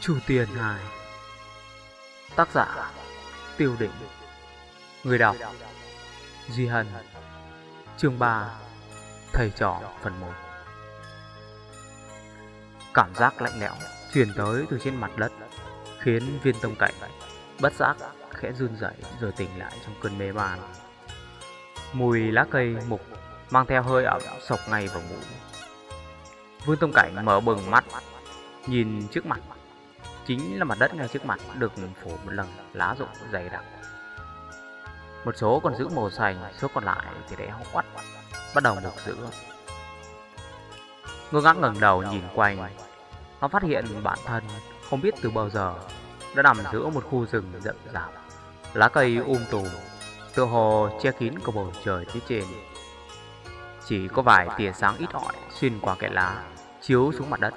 Chu Tiền Hải Tác giả, Tiêu Định. Người đọc, Duy Hân. Chương 3 Thầy trò phần 1 Cảm giác lạnh lẽo truyền tới từ trên mặt đất Khiến viên tông cảnh bất giác khẽ run rẩy rồi tỉnh lại trong cơn mê man. Mùi lá cây mục mang theo hơi ẩm sộc ngay vào mũi. Vương Tông Cảnh mở bừng mắt, Nhìn trước mặt. Chính là mặt đất ngay trước mặt, được phủ một lần lá rụng dày đặc. Một số còn giữ màu xanh, Số còn lại thì để hóc quắt Bắt đầu mục giữa Ngô ngác ngẩng đầu nhìn quanh. Nó phát hiện bản thân không biết từ bao giờ Đã nằm giữa một khu rừng rậm rạp. Lá cây um tùm, Tựa hồ che kín cả bầu trời phía trên. Chỉ có vài tia sáng ít ỏi xuyên qua kẽ lá, Chiếu xuống mặt đất.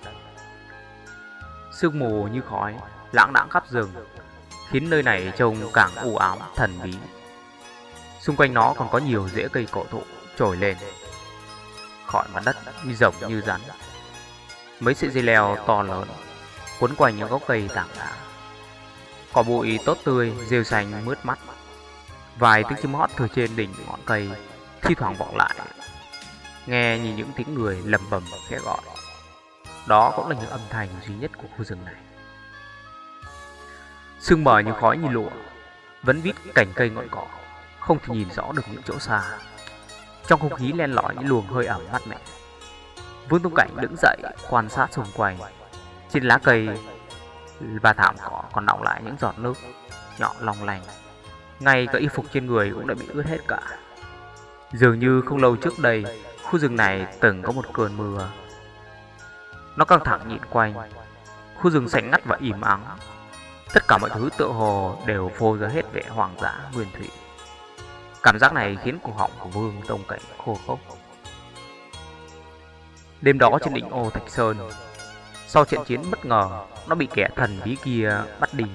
Sương mù như khói lãng đãng khắp rừng Khiến nơi này trông càng u ám thần bí. Xung quanh nó còn có nhiều rễ cây cổ thụ trồi lên Khỏi mặt đất như rồng như rắn. Mấy sợi dây leo to lớn Quấn quanh những gốc cây tảng đá. Cỏ bụi tốt tươi, rêu xanh mướt mắt. Vài tiếng chim hót từ trên đỉnh ngọn cây Thi thoảng vọng lại. Nghe như những tiếng người lầm bầm khẽ gọi. Đó cũng là những âm thanh duy nhất của khu rừng này. Sương mờ như khói như lụa, Vẫn vít cành cây ngọn cỏ, Không thể nhìn rõ được những chỗ xa. Trong không khí len lỏi, những luồng hơi ẩm mát mẻ. Vương Tông Cảnh đứng dậy, quan sát xung quanh. Trên lá cây và thảm cỏ còn đọng lại những giọt nước nhỏ long lành ngay cả y phục trên người cũng đã bị ướt hết cả. Dường như không lâu trước đây, Khu rừng này từng có một cơn mưa. Nó căng thẳng nhìn quanh. Khu rừng xanh ngắt và im ắng. Tất cả mọi thứ tựa hồ đều phô ra hết vẻ hoàng dã nguyên thủy. Cảm giác này khiến cổ họng của Vương Tông Cảnh khô khốc. Đêm đó trên đỉnh ô Thạch Sơn, Sau trận chiến bất ngờ, Nó bị kẻ thần bí kia bắt đi,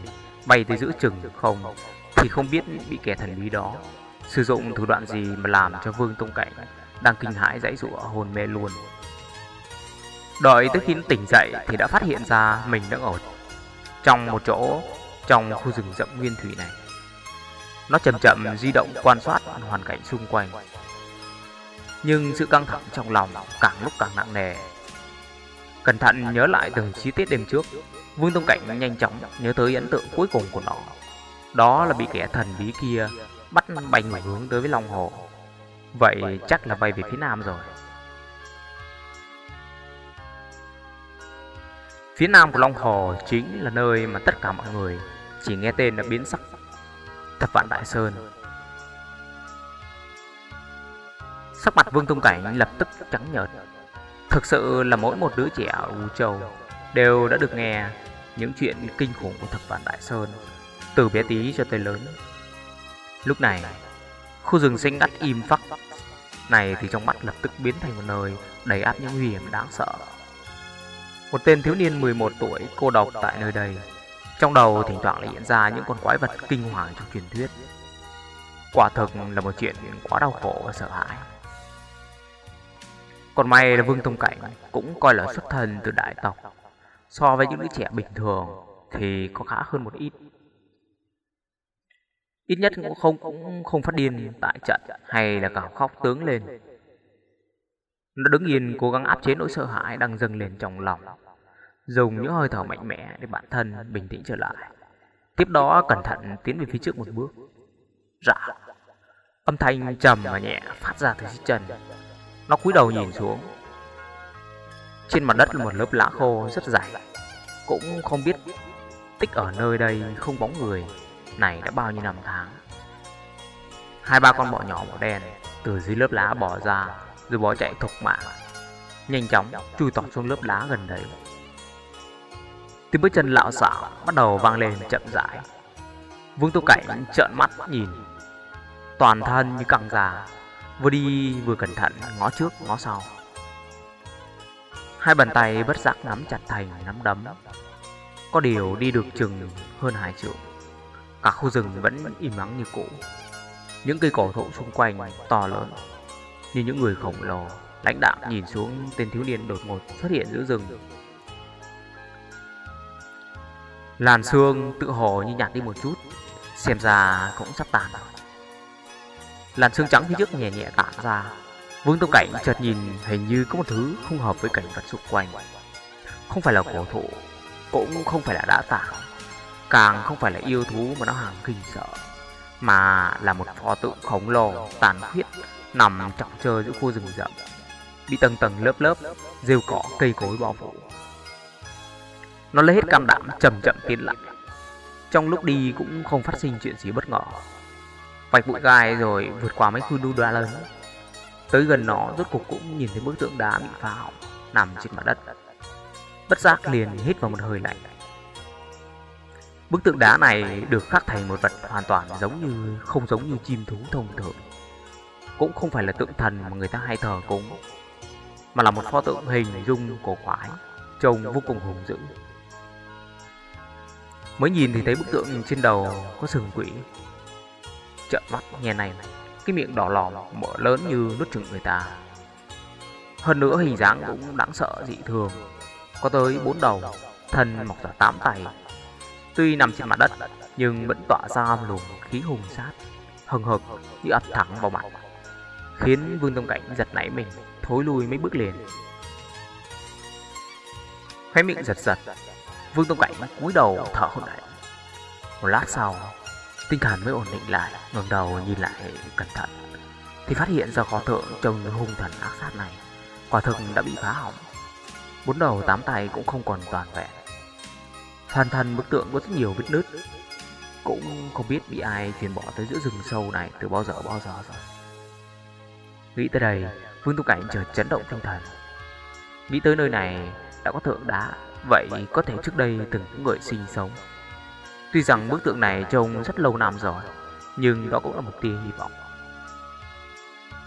Bay tới giữa chừng không, thì không biết bị kẻ thần bí đó sử dụng thủ đoạn gì mà làm cho Vương Tông Cảnh đang kinh hãi dãy dụa hồn mê luôn. Đợi tới khi tỉnh dậy thì đã phát hiện ra mình đang ở trong một chỗ trong khu rừng rậm nguyên thủy này. Nó chậm chậm di động quan sát hoàn cảnh xung quanh. Nhưng sự căng thẳng trong lòng càng lúc càng nặng nề. Cẩn thận nhớ lại từng chi tiết đêm trước, Vương Tông Cảnh nhanh chóng nhớ tới ấn tượng cuối cùng của nó. đó là bị kẻ thần bí kia bắt bay người hướng tới với Long Hồ. Vậy chắc là bay về phía nam rồi Phía nam của Long Hồ chính là nơi mà tất cả mọi người chỉ nghe tên là biến sắc Thập vạn Đại Sơn Sắc mặt Vương Tung Cảnh lập tức trắng nhợt Thực sự là mỗi một đứa trẻ ở U Châu Đều đã được nghe những chuyện kinh khủng của Thập vạn Đại Sơn từ bé tí cho tới lớn. Lúc này, khu rừng xanh ngắt im phắc này thì trong mắt lập tức biến thành một nơi đầy áp những nguy hiểm đáng sợ. Một tên thiếu niên 11 tuổi cô độc tại nơi đây, trong đầu thỉnh thoảng lại hiện ra những con quái vật kinh hoàng trong truyền thuyết. Quả thực là một chuyện quá đau khổ và sợ hãi. Còn may là Vương Tông Cảnh cũng coi là xuất thân từ đại tộc. So với những đứa trẻ bình thường thì có khá hơn một ít. Ít nhất cũng không cũng không phát điên tại trận hay là cào khóc tướng lên. Nó đứng yên, cố gắng áp chế nỗi sợ hãi đang dâng lên trong lòng. Dùng những hơi thở mạnh mẽ để bản thân bình tĩnh trở lại. Tiếp đó, cẩn thận tiến về phía trước một bước. Dạ. Âm thanh trầm và nhẹ phát ra từ dưới chân. Nó cúi đầu nhìn xuống. Trên mặt đất là một lớp lá khô rất dày. Cũng không biết tích ở nơi đây không bóng người này, đã bao nhiêu năm tháng Hai ba con bọ nhỏ màu đen từ dưới lớp lá bỏ ra rồi bỏ chạy thục mạng Nhanh chóng chui tọt xuống lớp lá gần đấy. Tiếng bước chân lạo xạo bắt đầu vang lên chậm rãi. Vương Tô Cảnh trợn mắt nhìn. Toàn thân như căng già Vừa đi vừa cẩn thận, ngó trước, ngó sau. Hai bàn tay bất giác nắm chặt thành, nắm đấm. Có điều đi được chừng hơn hai triệu Cả khu rừng vẫn im ắng như cũ. Những cây cổ thụ xung quanh to lớn. Như những người khổng lồ Lãnh đạo nhìn xuống tên thiếu niên đột ngột xuất hiện giữa rừng. Làn xương tự hồ như nhạt đi một chút Xem ra cũng sắp tàn rồi. Làn xương trắng phía trước nhẹ nhẹ tản ra Vương Tông Cảnh chợt nhìn hình như có một thứ không hợp với cảnh vật xung quanh. Không phải là cổ thụ Cũng không phải là đã tả, Càng không phải là yêu thú mà nó hàng kinh sợ Mà là một pho tượng khổng lồ tàn khuyết Nằm trọng trơ giữa khu rừng rậm, Bị tầng tầng lớp lớp Rêu cỏ cây cối bao phủ. Nó lấy hết cam đảm, chậm chậm tiến lại. Trong lúc đi cũng không phát sinh chuyện gì bất ngờ. Vạch bụi gai rồi vượt qua mấy khu đu đoa lớn. Tới gần nó, rốt cuộc cũng nhìn thấy bức tượng đá bị phá hỏng, Nằm trên mặt đất. Bất giác liền hít vào một hơi lạnh. Bức tượng đá này được khắc thành một vật hoàn toàn giống như, không giống như chim thú thông thường. Cũng không phải là tượng thần mà người ta hay thờ cúng, Mà là một pho tượng hình dung cổ quái, Trông vô cùng hùng dữ. Mới nhìn thì thấy bức tượng trên đầu có sừng quỷ. Trợn mắt nghe này, Cái miệng đỏ lòm, mở lớn như nút chừng người ta. Hơn nữa hình dáng cũng đáng sợ dị thường. Có tới bốn đầu, Thân mọc ra tám tay. Tuy nằm trên mặt đất, Nhưng vẫn tỏa ra luồng khí hùng sát, Hừng hực như ập thẳng vào mặt. Khiến Vương Tông Cảnh giật nảy mình, Thối lui mấy bước liền. Khóe miệng giật giật, Vương Tông Cảnh cúi đầu thở hổn hển. Một lát sau, Tinh thần mới ổn định lại, ngẩng đầu nhìn lại cẩn thận, Thì phát hiện ra kho tượng trông hung thần ác sát này. Quả thực đã bị phá hỏng. Bốn đầu tám tay cũng không còn toàn vẹn. Hoàn thân bức tượng có rất nhiều vết nứt. Cũng không biết bị ai chuyển bỏ tới giữa rừng sâu này từ bao giờ bao giờ rồi. Nghĩ tới đây, Vương Tu Cảnh chợt chấn động tinh thần. Nghĩ tới nơi này, đã có tượng đá, Vậy có thể trước đây từng có người sinh sống. Tuy rằng bức tượng này trông rất lâu năm rồi, Nhưng đó cũng là một tia hy vọng.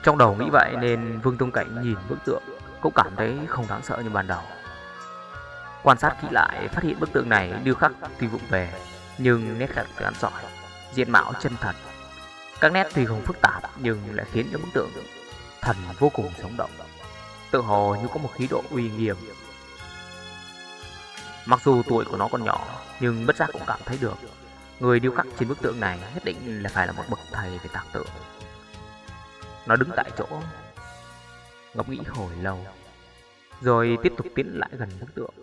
Trong đầu nghĩ vậy nên Vương Tông Cảnh nhìn bức tượng, Cũng cảm thấy không đáng sợ như ban đầu. Quan sát kỹ lại, phát hiện bức tượng này điêu khắc tuy vụng về, Nhưng nét khắc rắn giỏi Diện mạo chân thật. Các nét tuy không phức tạp, nhưng lại khiến cho bức tượng thần vô cùng sống động. Tự hồ như có một khí độ uy nghiêm. Mặc dù tuổi của nó còn nhỏ, Nhưng bất giác cũng cảm thấy được. Người điêu khắc trên bức tượng này nhất định là phải là một bậc thầy về tạc tượng. Nó đứng tại chỗ, Ngẫm nghĩ hồi lâu, Rồi tiếp tục tiến lại gần bức tượng.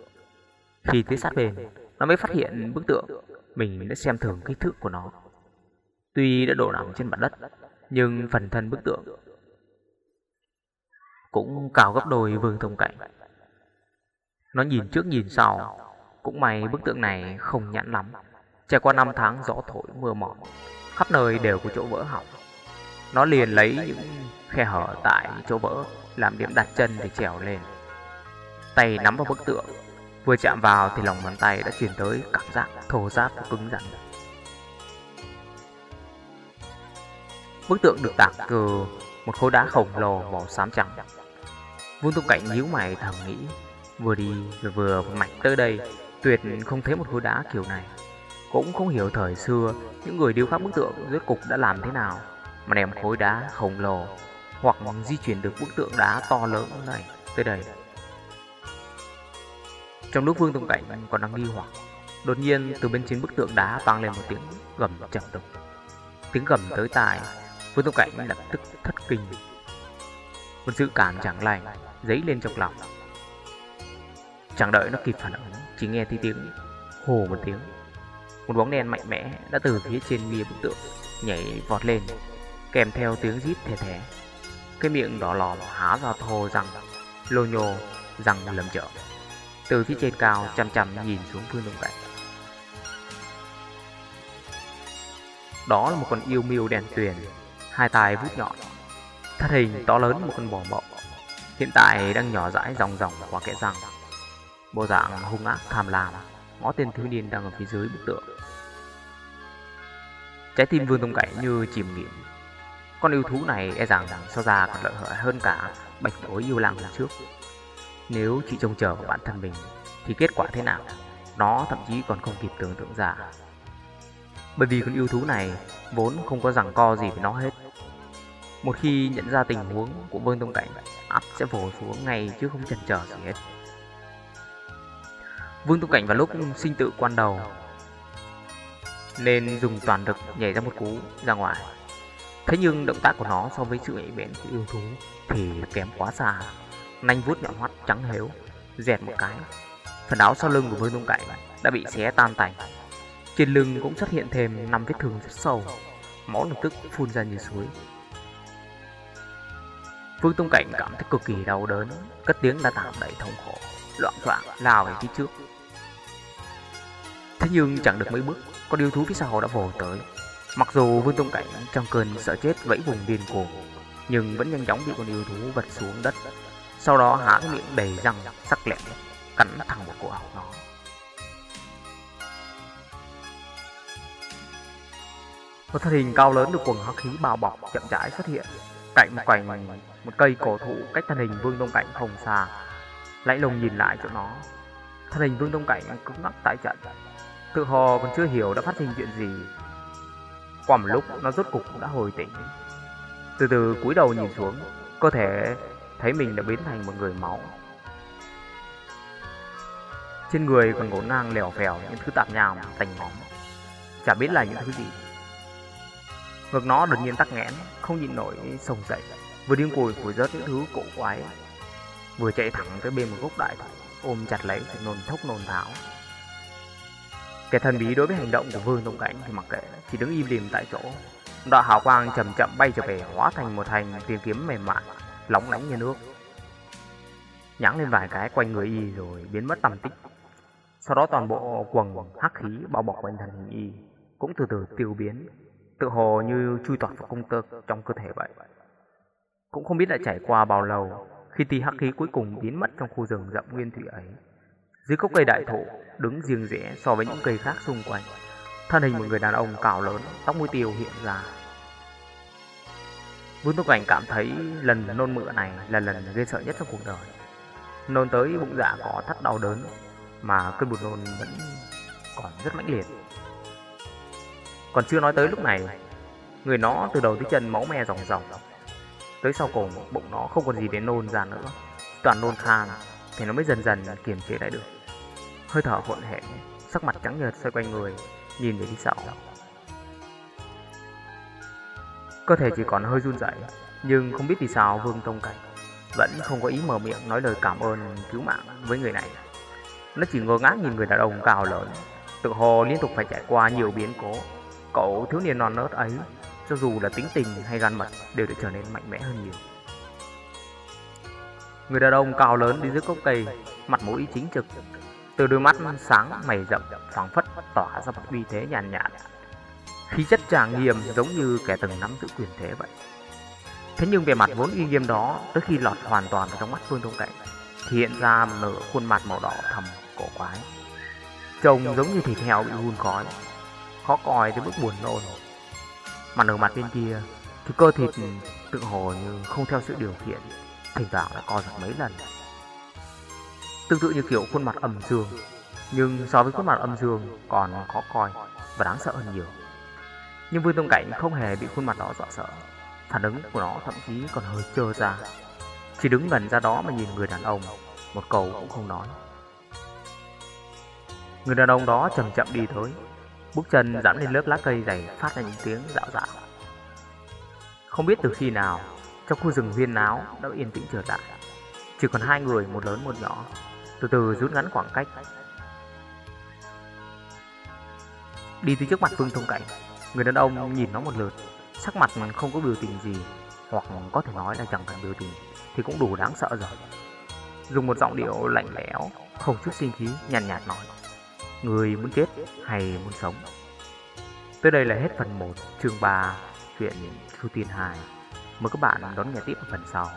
Khi tới sát bên, Nó mới phát hiện bức tượng Mình đã xem thường kích thước của nó. Tuy đã đổ nằm trên mặt đất, Nhưng phần thân bức tượng cũng cao gấp đôi vương thông cảnh. Nó nhìn trước nhìn sau, cũng may bức tượng này không nhẵn lắm. Trải qua năm tháng gió thổi mưa mỏ Khắp nơi đều có chỗ vỡ hỏng. Nó liền lấy những khe hở tại chỗ vỡ, Làm điểm đặt chân để trèo lên. Tay nắm vào bức tượng, Vừa chạm vào thì lòng bàn tay đã truyền tới cảm giác thô ráp và cứng rắn. Bức tượng được tạc từ một khối đá khổng lồ màu xám trắng. Vương Tông Cảnh nhíu mày thầm nghĩ. Vừa đi vừa vừa mạnh tới đây, Tuyệt không thấy một khối đá kiểu này. Cũng không hiểu thời xưa, Những người điêu khắc bức tượng rốt cục đã làm thế nào Mà đem khối đá khổng lồ Hoặc di chuyển được bức tượng đá to lớn này tới đây. Trong lúc Vương Tông Cảnh còn đang nghi hoặc, Đột nhiên từ bên trên bức tượng đá vang lên một tiếng gầm trầm đục. Tiếng gầm tới tai, Vương Tông Cảnh lập tức thất kinh. Một sự cảm chẳng lành dấy lên trong lòng. Chẳng đợi nó kịp phản ứng, Chỉ nghe thấy tiếng hồ một tiếng. Một bóng đen mạnh mẽ đã từ phía trên bia bức tượng Nhảy vọt lên, Kèm theo tiếng rít thè thề Cái miệng đỏ lòm há ra thô răng Lô nhô răng lầm trợ Từ phía trên cao chăm chăm nhìn xuống phương đông cảnh. Đó là một con yêu miêu đèn tuyền, Hai tai vút nhọn. Thân hình to lớn một con bò mộng. Hiện tại đang nhỏ dãi dòng dòng qua kẽ răng. Bộ dạng hung ác, tham lam. Ngó tên thiếu niên đang ở phía dưới bức tượng. Trái tim Vương Tông Cảnh như chìm nghiệm Con yêu thú này e rằng so ra còn lợi hại hơn cả bạch đối yêu lang lần trước. Nếu chỉ trông chờ vào bản thân mình, Thì kết quả thế nào? Nó thậm chí còn không kịp tưởng tượng ra. Bởi vì con yêu thú này Vốn không có rằng co gì với nó hết. Một khi nhận ra tình huống của Vương Tông Cảnh ắt sẽ vồ xuống ngay chứ không chần chờ gì hết Vương tông Cảnh vào lúc sinh tự quan đầu nên dùng toàn lực nhảy ra một cú ra ngoài. Thế nhưng động tác của nó so với sự nhạy bén của yêu thú thì kém quá xa. Nanh vuốt nhọn hoắt trắng héo, dẹt một cái. Phần áo sau lưng của Vương Tông Cảnh đã bị xé tan tành. Trên lưng cũng xuất hiện thêm năm vết thương rất sâu, máu lập tức phun ra như suối. Vương Tông Cảnh cảm thấy cực kỳ đau đớn, cất tiếng đã tạm đầy thống khổ, loạn choạng lao về phía trước. Thế nhưng chẳng được mấy bước, con yêu thú phía sau đã vồ tới. Mặc dù Vương Tông Cảnh trong cơn sợ chết vẫy vùng điên cuồng, nhưng vẫn nhanh chóng bị con yêu thú vật xuống đất. Sau đó há cái miệng đầy răng sắc lẹm, cắn thẳng một cổ họng nó. Một thân hình cao lớn được quần hắc khí bao bọc chậm rãi xuất hiện cạnh một cành một cây cổ thụ cách thân hình Vương đông Cảnh không xa. Lãnh lùng nhìn lại chỗ nó. Thân hình Vương đông Cảnh cứng ngắc tại trận. Tự hồ còn chưa hiểu đã phát sinh chuyện gì. Qua một lúc nó rốt cục cũng đã hồi tỉnh. Từ từ cúi đầu nhìn xuống, cơ thể thấy mình đã biến thành một người máu. Trên người còn ngổn ngang lèo phèo những thứ tạp nham, tành móng. Chả biết là những thứ gì. Ngực nó đột nhiên tắc nghẽn, không nhịn nổi sồng dậy, vừa điên cùi cùi rớt những thứ cổ quái, vừa chạy thẳng tới bên một gốc đại thụ, ôm chặt lấy thì nôn thốc nôn tháo. Kẻ thần bí đối với hành động của Vương Tông Cảnh thì mặc kệ, chỉ đứng im lìm tại chỗ. Đạo hào quang chậm chậm bay trở về hóa thành một thành tiền kiếm mềm mại, lóng lánh như nước. Nhãng lên vài cái quanh người y rồi biến mất tầm tích. Sau đó toàn bộ quần hắc khí bao bọc quanh thân hình y cũng từ từ tiêu biến, tự hồ như chui tọt vào công tơ trong cơ thể vậy. Cũng không biết đã trải qua bao lâu khi tia hắc khí cuối cùng biến mất trong khu rừng rậm nguyên thủy ấy. Dưới gốc cây đại thụ đứng riêng rẽ so với những cây khác xung quanh, thân hình một người đàn ông cao lớn, tóc mũi tiêu hiện ra. Vương Túc Cảnh cảm thấy lần nôn mửa này là lần ghê sợ nhất trong cuộc đời. Nôn tới bụng dạ có thắt đau đớn, mà cơn buồn nôn vẫn còn rất mãnh liệt. Còn chưa nói tới lúc này, Người nó từ đầu tới chân máu me ròng ròng. Tới sau cùng, bụng nó không còn gì để nôn ra nữa. Toàn nôn khang Thì nó mới dần dần kiềm chế lại được. Hơi thở hỗn hển, Sắc mặt trắng nhợt xoay quanh người, Nhìn về phía sau. Cơ thể chỉ còn hơi run rẩy, Nhưng không biết vì sao Vương Tông Cảnh Vẫn không có ý mở miệng nói lời cảm ơn, cứu mạng với người này. Nó chỉ ngơ ngác nhìn người đàn ông cao lớn, Tự hồ liên tục phải trải qua nhiều biến cố. Cậu thiếu niên non nớt ấy, cho dù là tính tình hay gan mật, đều đã trở nên mạnh mẽ hơn nhiều. Người đàn ông cao lớn đi dưới gốc cây, mặt mũi chính trực, từ đôi mắt sáng mày rậm phẳng phất tỏa ra một uy thế nhàn nhạt, nhạt. Khí chất tràng nghiêm giống như kẻ từng nắm giữ quyền thế vậy. Thế nhưng về mặt vốn uy nghiêm đó, tới khi lọt hoàn toàn vào trong mắt Phương Đông Cảnh, thì hiện ra nở nửa khuôn mặt màu đỏ thầm cổ quái. Trông giống như thịt heo bị hun khói, khó coi tới mức buồn nôn. Mà ở mặt bên kia thì cơ thịt tự hồ như không theo sự điều khiển, thỉnh thoảng lại co giật mấy lần. Tương tự như kiểu khuôn mặt âm dương, nhưng so với khuôn mặt âm dương còn khó coi và đáng sợ hơn nhiều. Nhưng Vương Tông Cảnh không hề bị khuôn mặt đó dọa sợ, phản ứng của nó thậm chí còn hơi trơ ra. Chỉ đứng gần ra đó mà nhìn người đàn ông, một câu cũng không nói. Người đàn ông đó chậm chậm đi tới, Bước chân dẫm lên lớp lá cây dày phát ra những tiếng dạo dạo. Không biết từ khi nào, trong khu rừng huyên náo đã yên tĩnh trở lại. Chỉ còn hai người, một lớn một nhỏ, từ từ rút ngắn khoảng cách. Đi từ trước mặt Phương Thông Cảnh, người đàn ông nhìn nó một lượt, sắc mặt không có biểu tình gì, hoặc có thể nói là chẳng cần biểu tình, thì cũng đủ đáng sợ rồi. Dùng một giọng điệu lạnh lẽo, không chút sinh khí, nhàn nhạt, nhạt nói. Người muốn chết hay muốn sống? Tới đây là hết phần 1 chương 3 chuyện Chu Tiên Hài Mời các bạn đón nghe tiếp ở phần sau.